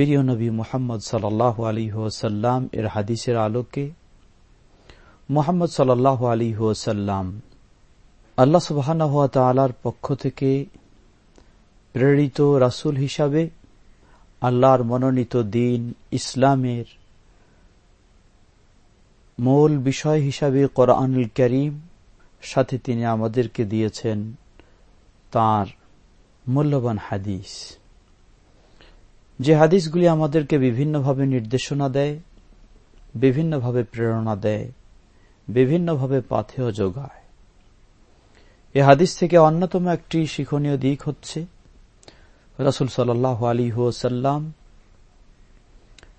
প্রিয় নবী মোহাম্মদ সাল্লাহ আলী ওসাল্লাম এর হাদিসের আলোকে, মোহাম্মদ সাল্লাহ আলী ওসাল্লাম আল্লাহ সুবাহানা তালার পক্ষ থেকে প্রেরিত রাসুল হিসাবে আল্লাহর মনোনীত দিন ইসলামের মূল বিষয় হিসাবে কোরআনুল করিম সাথে তিনি আমাদেরকে দিয়েছেন তার মূল্যবান হাদিস। যে হাদিসগুলি আমাদেরকে বিভিন্নভাবে নির্দেশনা দেয়, বিভিন্নভাবে প্রেরণা দেয়, বিভিন্নভাবে পাথেও যোগায়। এ হাদিস থেকে অন্যতম একটি শিক্ষণীয় দিক হচ্ছে, রসুল সাল্লাহ আলী হুসাল্লাম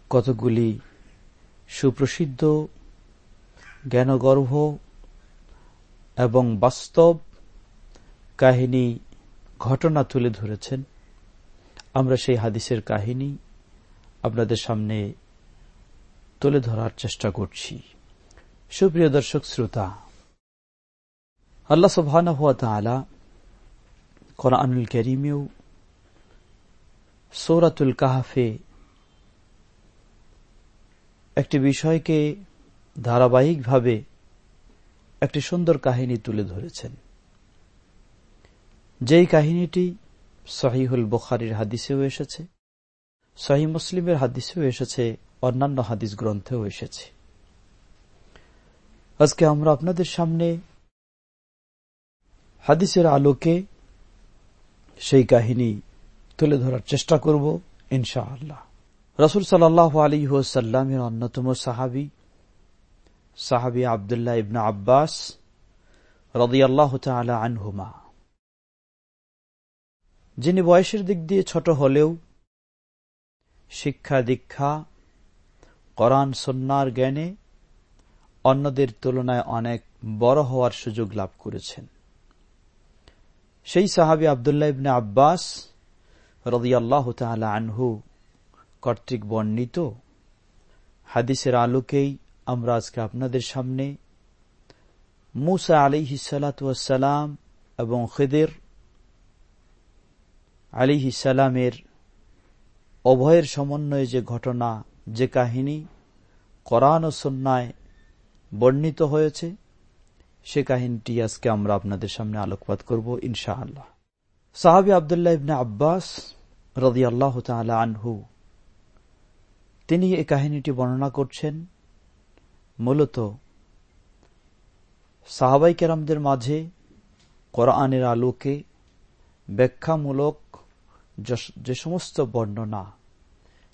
কতগুলি সুপ্রসিদ্ধ, জ্ঞানগর্ভ এবং বাস্তব কাহিনী ঘটনা তুলে ধরেছেন। আমরা সেই হাদিসের কাহিনী আপনাদের সামনে তুলে ধরার চেষ্টা করছি। সুপ্রিয় দর্শক, শ্রোতা, আল্লাহ তালা কোরআনুল করিমেও সৌরাতুল কাহাফে একটি বিষয়কে ধারাবাহিকভাবে একটি সুন্দর কাহিনী তুলে ধরেছেন। যেই কাহিনীটি সহিহুল বুখারির হাদিসেও এসেছে, সহি মুসলিমের হাদিসেও এসেছে, অন্যান্য হাদিস গ্রন্থেও এসেছে। আজকে আমরা আপনাদের সামনে হাদিসের আলোকে সেই কাহিনী তুলে ধরার চেষ্টা করব ইনশা আল্লাহ রসুল সাল্লাহ আলী সাল্লামের অন্যতম সাহাবি সাহাবি আবদুল্লাহ ইবনা আব্বাস রদিয়াল্লাহ তালা আনহুমা। যিনি বয়সের দিক দিয়ে ছোট হলেও শিক্ষা দীক্ষা করান সন্ন্যার জ্ঞানে অন্যদের তুলনায় অনেক বড় হওয়ার সুযোগ লাভ করেছেন। সেই সাহাবি আবদুল্লাহ ইবনে আব্বাস রদিয়াল্লাহ তালা আনহু কর্তৃক বর্ণিত হাদিসের আলোকেই আমরা আজকে আপনাদের সামনে। মুসা আলিহি সালাতাম এবং খেদের আলিহি সালামের অভয়ের সমন্বয়ে যে ঘটনা, যে কাহিনী করান ও সন্ন্যায় বর্ণিত হয়েছে, সে কাহিনীটি আজকে আমরা আপনাদের সামনে আলোকপাত করব ইনশা আল্লাহ সাহাবি আবদুল্লাহ ইবনে আব্বাস রদি আল্লাহ আনহু, তিনি এই কাহিনীটি বর্ণনা করছেন মূলত সাহাবাই কেরামদের মাঝে কোরআনের আলোকে ব্যাখ্যামূলক যে সমস্ত বর্ণনা,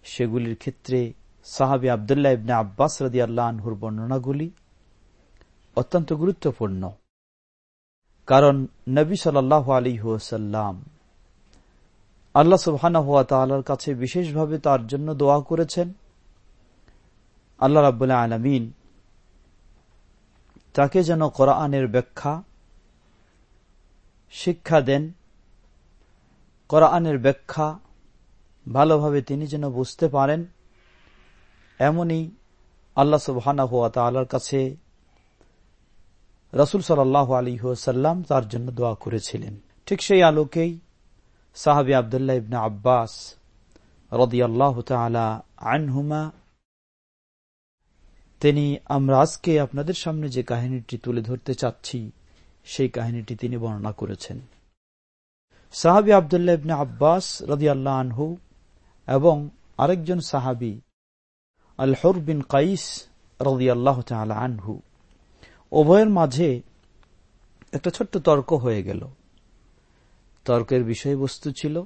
সেগুলির ক্ষেত্রে সাহাবি আবদুল্লাহ ইবনে আব্বাস রদি আল্লাহ আনহুর বর্ণনাগুলি অত্যন্ত গুরুত্বপূর্ণ। কারণ নবী সাল আলী হুসাল্লাম আল্লাহ সুবহানা কাছে বিশেষভাবে তার জন্য দোয়া করেছেন। আল্লাহ রাবুল্লাহ আলমিন তাকে যেন কোরআনের ব্যাখ্যা, শিক্ষা দেন কোরআনের ব্যাখ্যা ভালোভাবে তিনি যেন বুঝতে পারেন, এমনই আল্লাহ সুবহানা হুয়া কাছে রসুল সাল্লাহ আলী সাল্লাম তার জন্য দোয়া করেছিলেন। ঠিক সেই আলোকেই সাহাবি আবদুল্লাহ ইবনা আব্বাস রদিয়াল্লাহ তালা আনহুমা তিনি, আমরা আজকে আপনাদের সামনে যে কাহিনীটি তুলে ধরতে চাচ্ছি, সেই কাহিনীটি তিনি বর্ণনা করেছেন। সাহাবি আবদুল্লাহ ইবনে আব্বাস রদি আল্লাহ আনহু এবং আরেকজন সাহাবি আল হর বিন কাইস রদিয়াল্লাহ আনহু, উভয়ের মাঝে একটা ছোট্ট তর্ক হয়ে গেল। তর্কের বিষয়বস্তু ছিল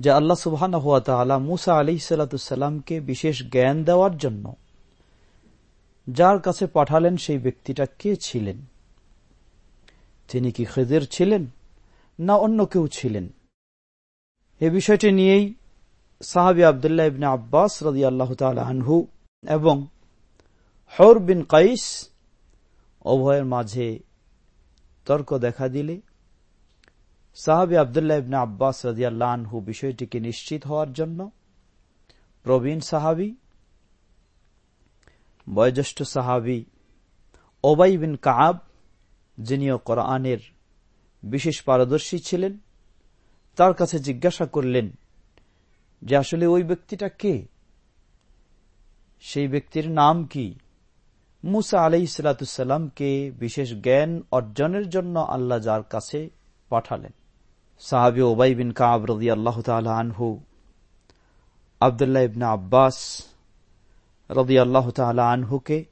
যে আল্লাহ সুবহান হুয়া মুসা আলি সাল্লাতামকে বিশেষ জ্ঞান দেওয়ার জন্য যার কাছে পাঠালেন সেই ব্যক্তিটা কে ছিলেন? তিনি কি খেদের ছিলেন? না অন্য কেউ ছিলেন। এ বিষয়টি নিয়েই সাহাবি আবদুল্লাহ ইবনে আব্বাস রদি আল্লাহ আনহু এবং হর বিন কাইস উভয়ের মাঝে তর্ক দেখা দিলে। সাহাবি আবদুল্লাহ ইবনে আব্বাস রদিয়াল্লাহ আনহু বিষয়টিকে নিশ্চিত হওয়ার জন্য প্রবীণ সাহাবি, বয়োজ্যেষ্ঠ সাহাবি ওবাই বিন কাব যিনিও কোরআনের বিশেষ পারদর্শী ছিলেন, তার কাছে জিজ্ঞাসা করলেন, যে আসলে ওই ব্যক্তিটা কে? সেই ব্যক্তির নাম কি? মুসা আলাই সালাতামকে বিশেষ জ্ঞান অর্জনের জন্য আল্লাহ যার কাছে পাঠালেন? সাহাবি ওবাই বিন কাব রদি আল্লাহ আনহু, আবদুল্লাহ ইবনা আব্বাস রদি আল্লাহ আনহুকে,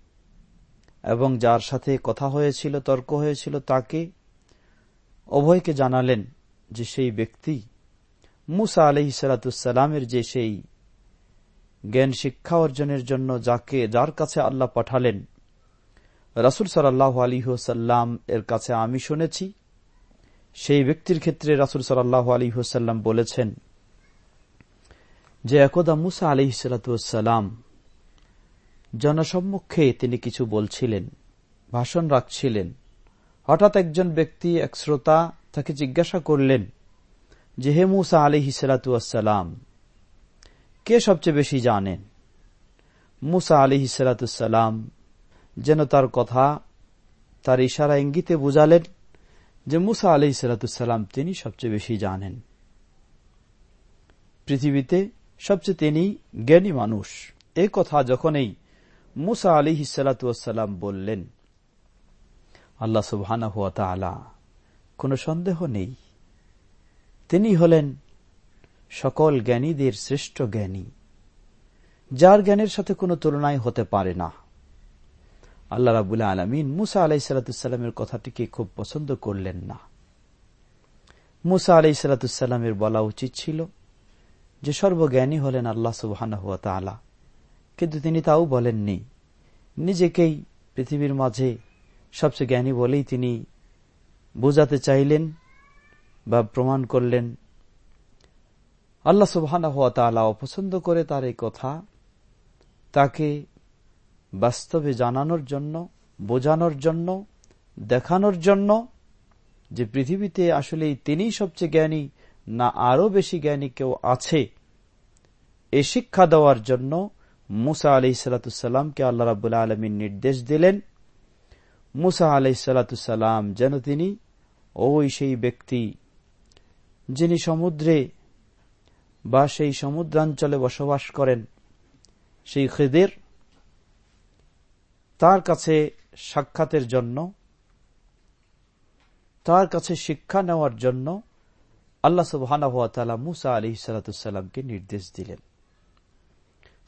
এবং যার সাথে কথা হয়েছিল, তর্ক হয়েছিল, তাকে উভয়কে জানালেন যে সেই ব্যক্তি মুসা আলহি সালাতামের যে সেই জ্ঞান শিক্ষা অর্জনের জন্য যাকে, যার কাছে আল্লাহ পাঠালেন, রাসুল সাল্লাহ আলিহসাল্লাম এর কাছে আমি শুনেছি। সেই ব্যক্তির ক্ষেত্রে রাসুল সাল্লাহ আলিহসাল্লাম বলেছেন যে, একদা মুসা আলিহিসাল্লাম জনসম্মুখে তিনি কিছু বলছিলেন, ভাষণ রাখছিলেন। হঠাৎ একজন ব্যক্তি, এক শ্রোতা, তাকে জিজ্ঞাসা করলেন, যে, হে মুসা আলি হিসালাতাম কে সবচেয়ে বেশি জানেন? মুসা আলি হিসালাতাম যেন তার কথা, তার ইশারা ইঙ্গিতে বুঝালেন যে, মুসা আলি সালাতাম তিনি সবচেয়ে বেশি জানেন। পৃথিবীতে সবচেয়ে তিনি জ্ঞানী মানুষ। এ কথা যখনই মুসা আলী হিসালাতাম বললেন আল্লাহ সুবহানা হুয়া তালা কোন সন্দেহ নেই। তিনি হলেন সকল জ্ঞানীদের শ্রেষ্ঠ জ্ঞানী, যার জ্ঞানের সাথে কোনো তুলনায় হতে পারে না। আল্লাহ রাবুল্লাহ আলমিন মুসা আলাই সালাতামের কথাটিকে খুব পছন্দ করলেন না। মুসা আলাই সালাতামের বলা উচিত ছিল যে, সর্বজ্ঞানী হলেন আল্লাহ তালা কিন্তু তিনি তাও বলেননি, নিজেকেই পৃথিবীর মাঝে সবচেয়ে জ্ঞানী বলেই তিনি বোঝাতে চাইলেন বা প্রমাণ করলেন। আল্লাহ সুবহানা হওয়া তালা অপছন্দ করে তার এই কথা, তাকে বাস্তবে জানানোর জন্য, বোঝানোর জন্য, দেখানোর জন্য যে পৃথিবীতে আসলে তিনি সবচেয়ে জ্ঞানী, না আরও বেশি জ্ঞানী কেউ আছে, এ শিক্ষা দেওয়ার জন্য মুসা আলি সালাতামকে আল্লাহ রাবুল্লাহ আলমীর নির্দেশ দিলেন। মুসা আলাই সালাতাম যেন তিনি ওই সেই ব্যক্তি, যিনি সমুদ্রে বা সেই সমুদ্রাঞ্চলে বসবাস করেন, সেই খেদের তার কাছে সাক্ষাতের জন্য, তার কাছে শিক্ষা নেওয়ার জন্য আল্লাহ সুবহানা মুসা আলি সালাতামকে নির্দেশ দিলেন।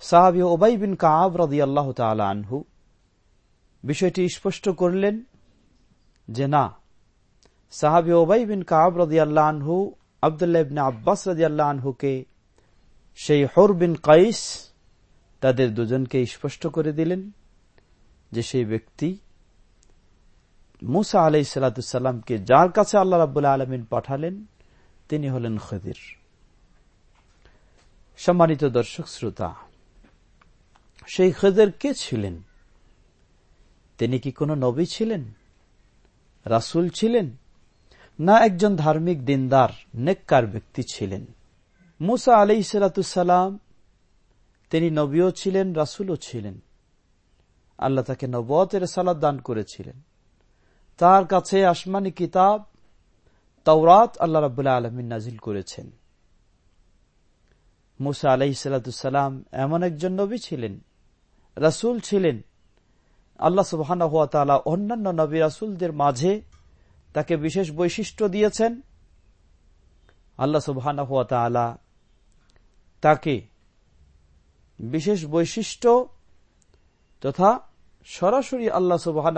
সাহাবি ওবাই বিন কাব রদি আল্লাহ আনহু বিষয়টি স্পষ্ট করলেন যে না, সাহাবি ওবাই বিন কাব আনহু, আবদুল্লাহ ইবনে আব্বাস আনহুকে, সেই হর বিন কাইস তাদের দুজনকে স্পষ্ট করে দিলেন যে সেই ব্যক্তি মুসা আলাই সালাতামকে যার কাছে আল্লাহ রাবুল্লাহ আলমিন পাঠালেন, তিনি হলেন খদির। সম্মানিত দর্শক, শ্রোতা, সেই খদের কে ছিলেন? তিনি কি কোন নবী ছিলেন? রাসুল ছিলেন? না একজন ধার্মিক দিনদার, নেককার ব্যক্তি ছিলেন। মুসা আলি সালাতাম তিনি নবীও ছিলেন, রাসুলও ছিলেন। আল্লাহ তাকে নবতের সালাদ দান করেছিলেন। তার কাছে আসমানি কিতাব, তওরাত আল্লাহ রাবুল্লাহ আলমিন নাজিল করেছেন। মুসা আলাহি সাল্লাম এমন একজন নবী ছিলেন, রাসুল ছিলেন। আল্লাহ সুবাহ অন্যান্য নবী রাসুলদের মাঝে তাকে বিশেষ বৈশিষ্ট্য দিয়েছেন। আল্লাহ সুবাহ তাকে বিশেষ বৈশিষ্ট্য তথা সরাসরি আল্লাহ সুবাহ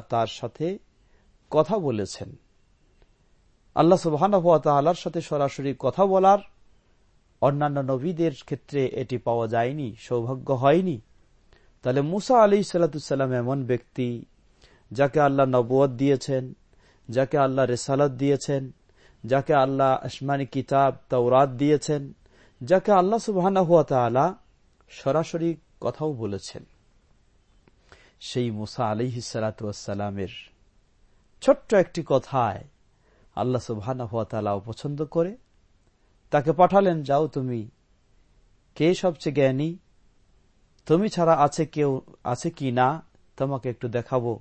তার সাথে কথা বলেছেন। আল্লাহ সুবাহর সাথে সরাসরি কথা বলার অন্যান্য নবীদের ক্ষেত্রে এটি পাওয়া যায়নি, সৌভাগ্য হয়নি। তাহলে মুসা আলী সাল্লাতুসাল্লাম এমন ব্যক্তি যাকে আল্লাহ নবুয় দিয়েছেন, যাকে আল্লাহ রেসালত দিয়েছেন, যাকে আল্লাহ আসমানি কিতাব তৌরাত দিয়েছেন, যাকে আল্লাহ সুবাহ সরাসরি কথাও বলেছেন। সেই মুসা আলী সালাতামের ছোট্ট একটি কথায় আল্লাহ সুবাহ পছন্দ করে, তাকে পাঠালেন, যাও তুমি, কে সবচেয়ে জ্ঞানী? তুমি ছাড়া আছে কেউ, আছে কি না, তোমাকে একটু দেখাবো।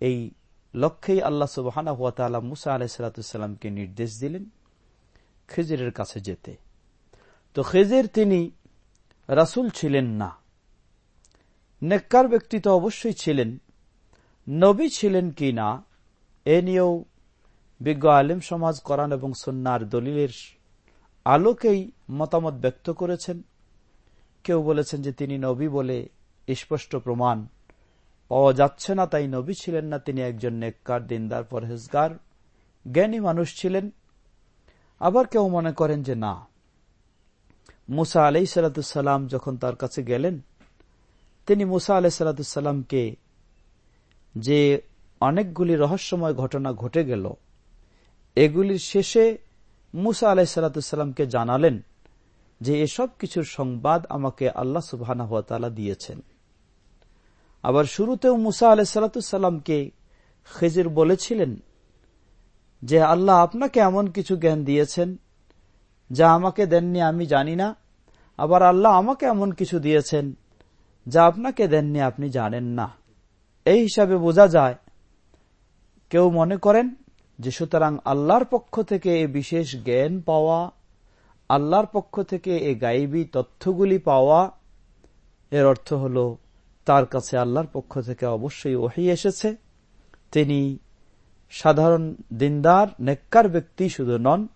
এই লক্ষ্যেই আল্লাহ সুবাহ মুসা আলাহিসাল্লামকে নির্দেশ দিলেন, খেজিরের কাছে যেতে। তো খেজের তিনি রাসুল ছিলেন না। নেককার ব্যক্তি তো অবশ্যই ছিলেন। নবী ছিলেন কি না, এ নিয়েও বিজ্ঞ আলিম সমাজ করান এবং সন্ন্যার দলিলের আলোকেই মতামত ব্যক্ত করেছেন। কেউ বলেছেন যে তিনি নবী বলে স্পষ্ট প্রমাণ। পাওয়া যাচ্ছে না তাই নবী ছিলেন না, তিনি একজন নেককার, দিনদার, পরহেজগার, জ্ঞানী মানুষ ছিলেন। আবার কেউ মনে করেন যে না। মুসা আলাই সালাতাম যখন তার কাছে গেলেন, তিনি মুসা আলাই সালাতামকে যে অনেকগুলি রহস্যময় ঘটনা ঘটে গেল, এগুলির শেষে মুসা আলাই সালাতামকে জানালেন। যে এসব কিছুর সংবাদ আমাকে আল্লাহ সুবাহ দিয়েছেন। আবার শুরুতেও মুসা আলাই সালাতামকে খেজির বলেছিলেন যে, আল্লাহ আপনাকে এমন কিছু জ্ঞান দিয়েছেন যা আমাকে দেননি আমি জানি না। আবার আল্লাহ আমাকে এমন কিছু দিয়েছেন যা আপনাকে দেননি আপনি জানেন না। এই হিসাবে বোঝা যায়, কেউ মনে করেন যে সুতরাং আল্লাহর পক্ষ থেকে বিশেষ জ্ঞান পাওয়া আল্লাহর পক্ষ থেকে এ গাইবী তথ্যগুলি পাওয়া, এর অর্থ হল তার কাছে আল্লাহর পক্ষ থেকে অবশ্যই ওহি এসেছে। তিনি সাধারণ দিনদার, নেককার ব্যক্তি শুধু নন,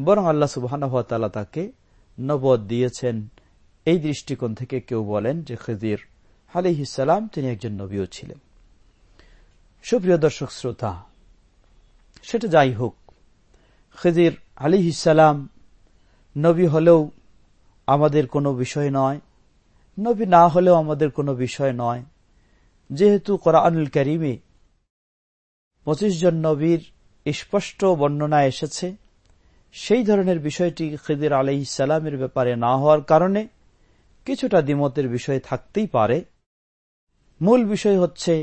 বরং আল্লাহ সুবাহ তাকে নবদ দিয়েছেন। এই দৃষ্টিকোণ থেকে কেউ বলেন যে খেদির আলিহিসাল্লাম তিনি একজন নবীও ছিলেন। সুপ্রিয় দর্শক শ্রোতা, সেটা যাই হোক, খেদির আলিহিসাল্লাম নবী হলেও আমাদের কোনো বিষয় নয়, নবী না হলেও আমাদের কোনো বিষয় নয়। যেহেতু কোরআনুল করিমে পঁচিশ জন নবীর স্পষ্ট বর্ণনা এসেছে, সেই ধরনের বিষয়টি খিদির আলহ ইসালামের ব্যাপারে না হওয়ার কারণে কিছুটা দ্বিমতের বিষয় থাকতেই পারে। মূল বিষয় হচ্ছে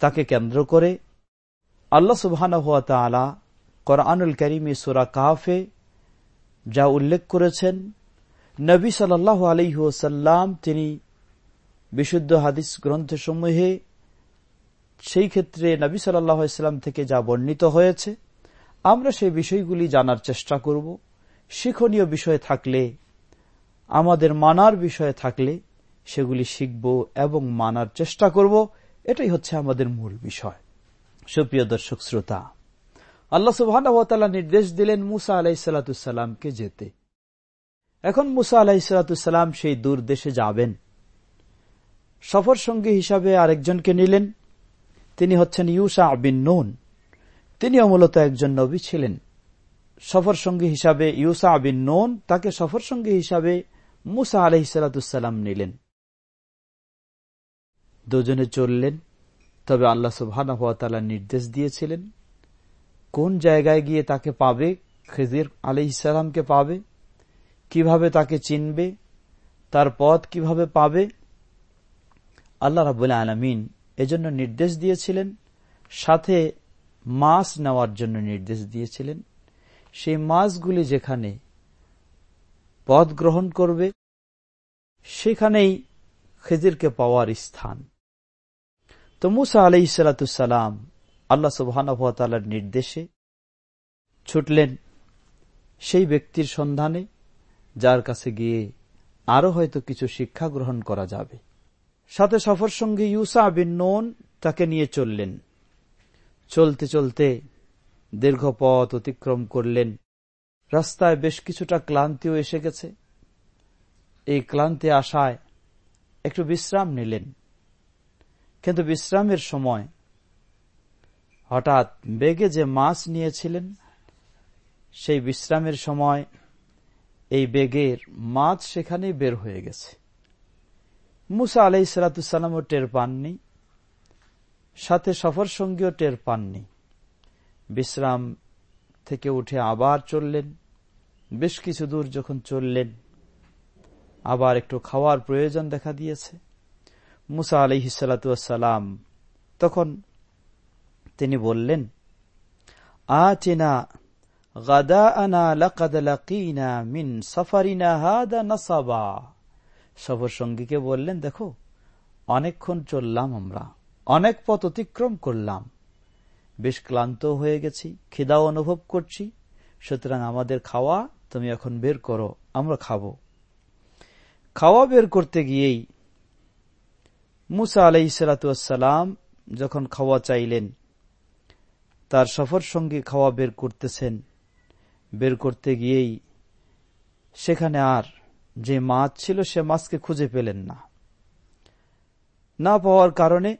তাকে কেন্দ্র করে আল্লাহ সুবহান হুয়া তালা কোরআনুল করিমে সুরা কাহাফে যা উল্লেখ করেছেন নবী সাল আলহ্লাম তিনি বিশুদ্ধ হাদিস গ্রন্থসমূহে সেই ক্ষেত্রে নবী সাল্লাম থেকে যা বর্ণিত হয়েছে, আমরা সেই বিষয়গুলি জানার চেষ্টা করব। শিক্ষণীয় বিষয় থাকলে, আমাদের মানার বিষয় থাকলে সেগুলি শিখব এবং মানার চেষ্টা করব। এটাই হচ্ছে আমাদের মূল বিষয়। সুপ্রিয় দর্শক, শ্রোতা আল্লাহ সুবাহ নির্দেশ দিলেন মুসা আলাইসাল্লাতুসাল্লামকে যেতে। এখন মুসা আলাইসাল্লাতুসাল্লাম সেই দূর দেশে যাবেন। সফর সঙ্গী হিসাবে আরেকজনকে নিলেন। তিনি হচ্ছেন ইউসা বিন নুন। তিনিও মূলত একজন নবী ছিলেন। সফর সঙ্গী হিসাবে ইউসা বিন নুন তাকে সফর সঙ্গী হিসাবে মুসা আলহিসাল্লাম নিলেন। দুজনে চললেন, তবে আল্লাহ সুবাহ নির্দেশ দিয়েছিলেন কোন জায়গায় গিয়ে তাকে পাবে? খেজির আলি ইসালামকে পাবে? কীভাবে তাকে চিনবে? তার পথ কীভাবে পাবে? আল্লাহ রাবুল আলমিন এজন্য নির্দেশ দিয়েছিলেন, সাথে মাছ নেওয়ার জন্য নির্দেশ দিয়েছিলেন। সেই মাছগুলি যেখানে পথ গ্রহণ করবে, সেখানেই খেজিরকে পাওয়ার স্থান। তো মুসা সালাতাম আল্লাহ সুবাহর নির্দেশে ছুটলেন সেই ব্যক্তির সন্ধানে, যার কাছে গিয়ে আরও হয়তো কিছু শিক্ষা গ্রহণ করা যাবে। সাথে সফর সঙ্গে ইউসা বিন নোন তাকে নিয়ে চললেন। চলতে চলতে দীর্ঘ পথ অতিক্রম করলেন। রাস্তায় বেশ কিছুটা ক্লান্তিও এসে গেছে। এই ক্লান্তি আশায় একটু বিশ্রাম নিলেন। কিন্তু বিশ্রামের সময় হঠাৎ বেগে যে মাছ নিয়েছিলেন, সেই বিশ্রামের সময় এই বেগের মাছ সেখানে বের হয়ে গেছে। মুসা আলাই সালাতামও টের পাননি, সাথে সফর সঙ্গীও টের পাননি। বিশ্রাম থেকে উঠে আবার চললেন, বেশ কিছু দূর যখন চললেন, আবার একটু খাওয়ার প্রয়োজন দেখা দিয়েছে। মুসা আলহিসাল্লাম তখন তিনি বললেন আচিনা গাদা আনা লাকাদ লাকিনা মিন সাফারিনা হাদা নাসাবা। সফর সঙ্গীকে বললেন, দেখো, অনেকক্ষণ চললাম আমরা, অনেক পথ অতিক্রম করলাম। বেশ ক্লান্ত হয়ে গেছি, খিদাও অনুভব করছি। সুতরাং আমাদের খাওয়া তুমি এখন বের করো, আমরা খাব। খাওয়া বের করতে গিয়েই মুসা আলাই সালাতাম যখন খাওয়া চাইলেন তার সফর সঙ্গে খাওয়া বের করতেছেন। বের করতে গিয়েই সেখানে আর যে মাছ ছিল সে মাছকে খুঁজে পেলেন না। না পাওয়ার কারণে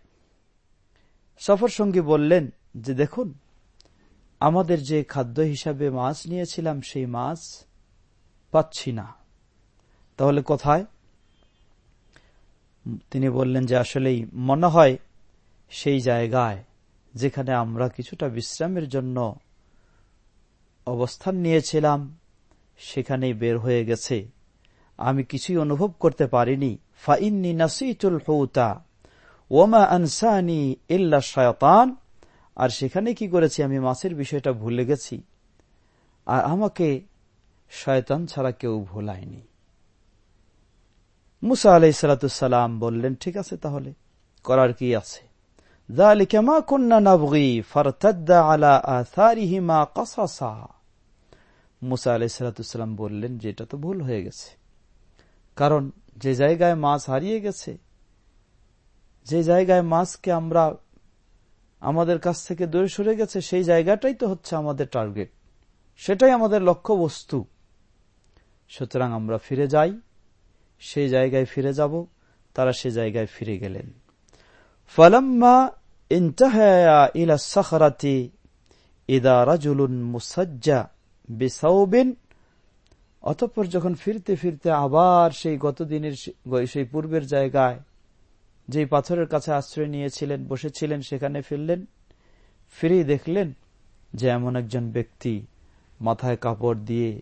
সফর সঙ্গী বললেন যে, দেখুন, আমাদের যে খাদ্য হিসাবে মাছ নিয়েছিলাম, সেই মাছ পাচ্ছি না। তাহলে কোথায়? তিনি বললেন যে, আসলেই মনে হয় সেই জায়গায় যেখানে আমরা কিছুটা বিশ্রামের জন্য অবস্থান নিয়েছিলাম, সেখানেই বের হয়ে গেছে। আমি কিছুই অনুভব করতে পারিনি। ফাইন্নি নাসিতুল হৌতা ওমা আনসানি ইল্লা শয়তান, আর সেখানে কি করেছি আমি মাছের বিষয়টা ভুলে গেছি। আর আমাকে শয়তান ছাড়া কেউ ভুলায়নি। মুসা আলাই সালাতাম বললেন, ঠিক আছে তাহলে, করার কি আছে? মুসা আলাই সালাতাম বললেন যে এটা তো ভুল হয়ে গেছে। কারণ যে জায়গায় মাছ হারিয়ে গেছে, যে জায়গায় মাছকে আমরা আমাদের কাছ থেকে দূরে সরে গেছে, সেই জায়গাটাই তো হচ্ছে আমাদের টার্গেট। সেটাই আমাদের লক্ষ্য বস্তু সুতরাং আমরা ফিরে যাই। সেই জায়গায় ফিরে যাব। তারা সে জায়গায় ফিরে গেলেন। ফলাম্মা অতঃপর যখন ফিরতে ফিরতে আবার সেই গতদিনের সেই পূর্বের জায়গায় যে পাথরের কাছে আশ্রয় নিয়েছিলেন, বসেছিলেন, সেখানে ফিরলেন। ফিরেই দেখলেন যে এমন একজন ব্যক্তি মাথায় কাপড় দিয়ে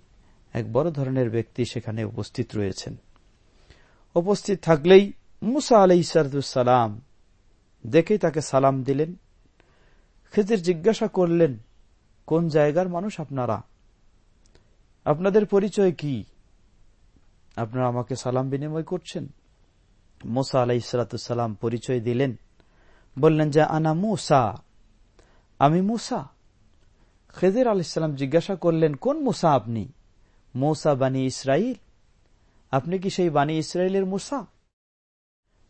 এক বড় ধরনের ব্যক্তি সেখানে উপস্থিত রয়েছেন। উপস্থিত থাকলেই মুসা আলাই সালাম দেখেই তাকে সালাম দিলেন। খেজের জিজ্ঞাসা করলেন, কোন জায়গার মানুষ আপনারা? আপনাদের পরিচয় কি? আপনারা আমাকে সালাম বিনিময় করছেন। মোসা আলাই সালাতাম পরিচয় দিলেন। বললেন যে, আনা মুসা। আমি মুসা। খেজের আলাইসাল্লাম জিজ্ঞাসা করলেন, কোন মুসা আপনি? মৌসা বানী ইসরাইল আপনি কি সেই বানী ইসরায়েলের মুসা?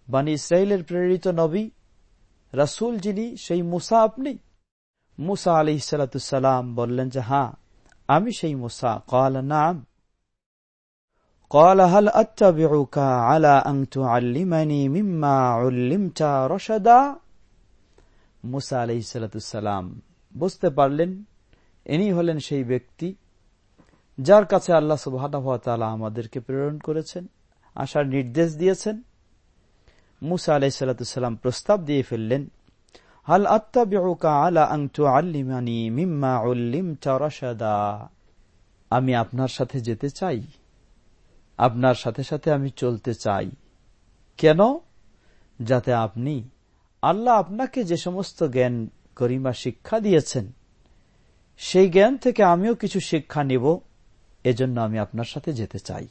বানী ইসরায়েলের প্রেরিত নবী। রাসুল যিনি সেই মুসা আপনি মুসা আলি সালাতাম বললেন যে হ্যাঁ আমি সেই মুসা কল নাম قال هل أتبعك على أن تعلمني مما علمت رشدا মুসা আলাই সালাতাম বুঝতে পারলেন ইনি হলেন সেই ব্যক্তি যার কাছে আল্লাহ সুবাহ আমাদেরকে প্রেরণ করেছেন আসার নির্দেশ দিয়েছেন মুসা আলাই সাল্লাম প্রস্তাব দিয়ে ফেললেন, হাল আত্মা আলা আংটু আল্লিমানি মিম্মা উল্লিম চারাসাদা আমি আপনার সাথে যেতে চাই। আপনার সাথে সাথে আমি চলতে চাই। কেন? যাতে আপনি আল্লাহ আপনাকে যে সমস্ত জ্ঞান, গরিমা, শিক্ষা দিয়েছেন, সেই জ্ঞান থেকে আমিও কিছু শিক্ষা নিব। এজন্য আমি আপনার সাথে যেতে চাই।